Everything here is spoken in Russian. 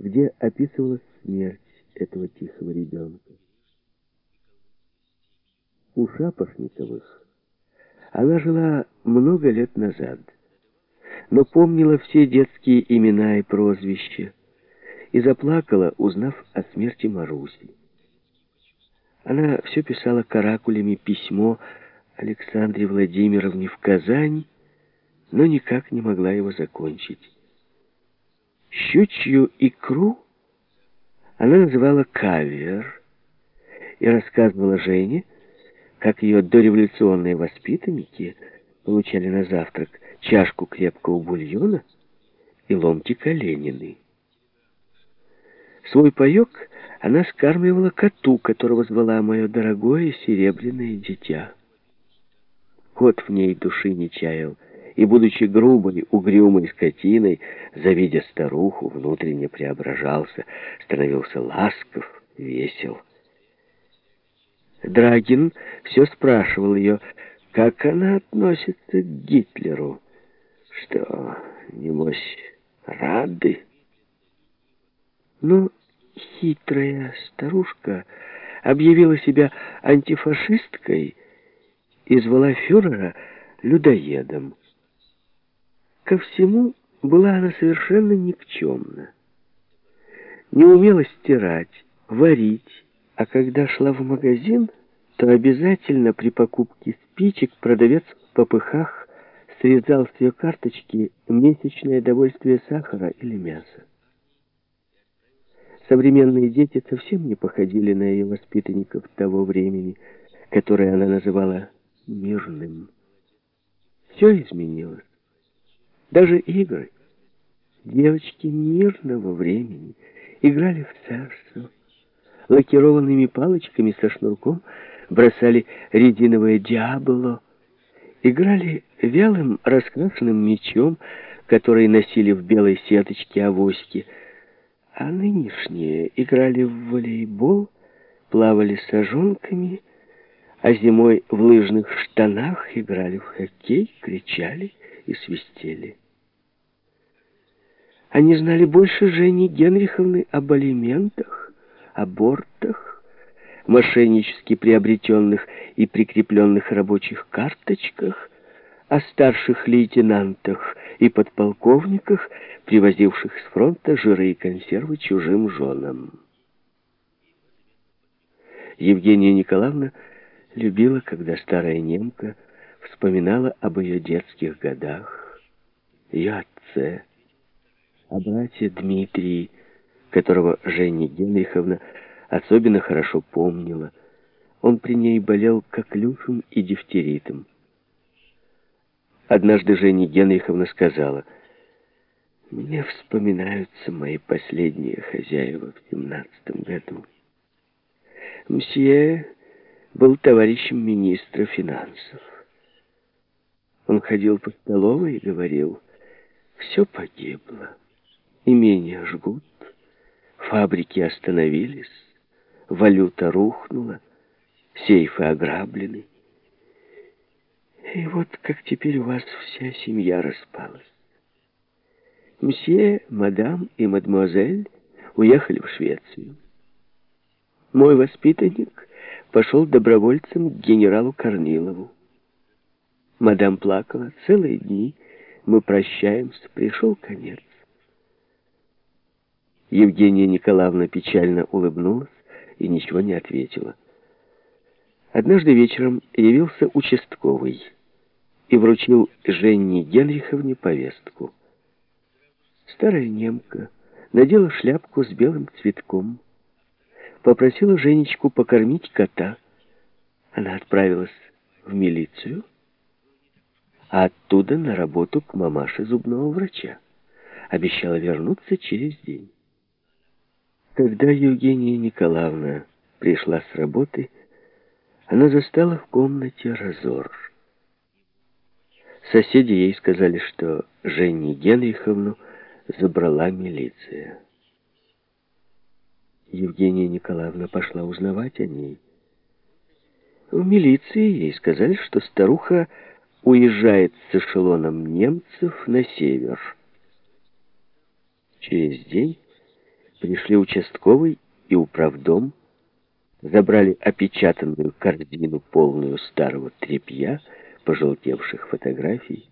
где описывалась смерть этого тихого ребенка. У Шапошниковых она жила много лет назад, но помнила все детские имена и прозвища и заплакала, узнав о смерти Маруси. Она все писала каракулями письмо Александре Владимировне в Казань, но никак не могла его закончить. Щучью икру она называла кавер и рассказывала Жене, как ее дореволюционные воспитанники получали на завтрак чашку крепкого бульона и ломтик оленины. Свой паек она скармливала коту, которого звала мое дорогое серебряное дитя. Кот в ней души не чаял, и, будучи грубой, угрюмой скотиной, завидя старуху, внутренне преображался, становился ласков, весел. Драгин все спрашивал ее, как она относится к Гитлеру. Что, небось, рады? Но хитрая старушка объявила себя антифашисткой и звала фюрера людоедом. Ко всему была она совершенно никчемна. Не умела стирать, варить, а когда шла в магазин, то обязательно при покупке спичек продавец в попыхах срезал с ее карточки месячное довольствие сахара или мяса. Современные дети совсем не походили на ее воспитанников того времени, которое она называла мирным. Все изменилось. Даже игры. Девочки мирного времени играли в царство. Лакированными палочками со шнурком бросали резиновое диабло. Играли вялым раскрашенным мечом, который носили в белой сеточке авоськи, а нынешние играли в волейбол, плавали сажонками, а зимой в лыжных штанах играли в хоккей, кричали и свистели. Они знали больше Жени Генриховны об алиментах, абортах, мошеннически приобретенных и прикрепленных рабочих карточках, о старших лейтенантах и подполковниках, привозивших с фронта жиры и консервы чужим женам. Евгения Николаевна любила, когда старая немка вспоминала об ее детских годах, ее отце, о брате Дмитрии, которого Женя Генриховна особенно хорошо помнила. Он при ней болел коклюшем и дифтеритом. Однажды Женя Генриховна сказала, «Мне вспоминаются мои последние хозяева в семнадцатом году. Мсье был товарищем министра финансов. Он ходил по столовой и говорил, «Все погибло, имения жгут, фабрики остановились, валюта рухнула, сейфы ограблены». И вот как теперь у вас вся семья распалась. Мсье, мадам и мадемуазель уехали в Швецию. Мой воспитанник пошел добровольцем к генералу Корнилову. Мадам плакала целые дни. Мы прощаемся. Пришел конец. Евгения Николаевна печально улыбнулась и ничего не ответила. Однажды вечером явился участковый и вручил Женне Генриховне повестку. Старая немка надела шляпку с белым цветком, попросила Женечку покормить кота. Она отправилась в милицию, а оттуда на работу к мамаше зубного врача. Обещала вернуться через день. Когда Евгения Николаевна пришла с работы, она застала в комнате разор. Соседи ей сказали, что Женни Генриховну забрала милиция. Евгения Николаевна пошла узнавать о ней. В милиции ей сказали, что старуха уезжает с эшелоном немцев на север. Через день Пришли участковый и управдом, забрали опечатанную корзину, полную старого тряпья, пожелтевших фотографий,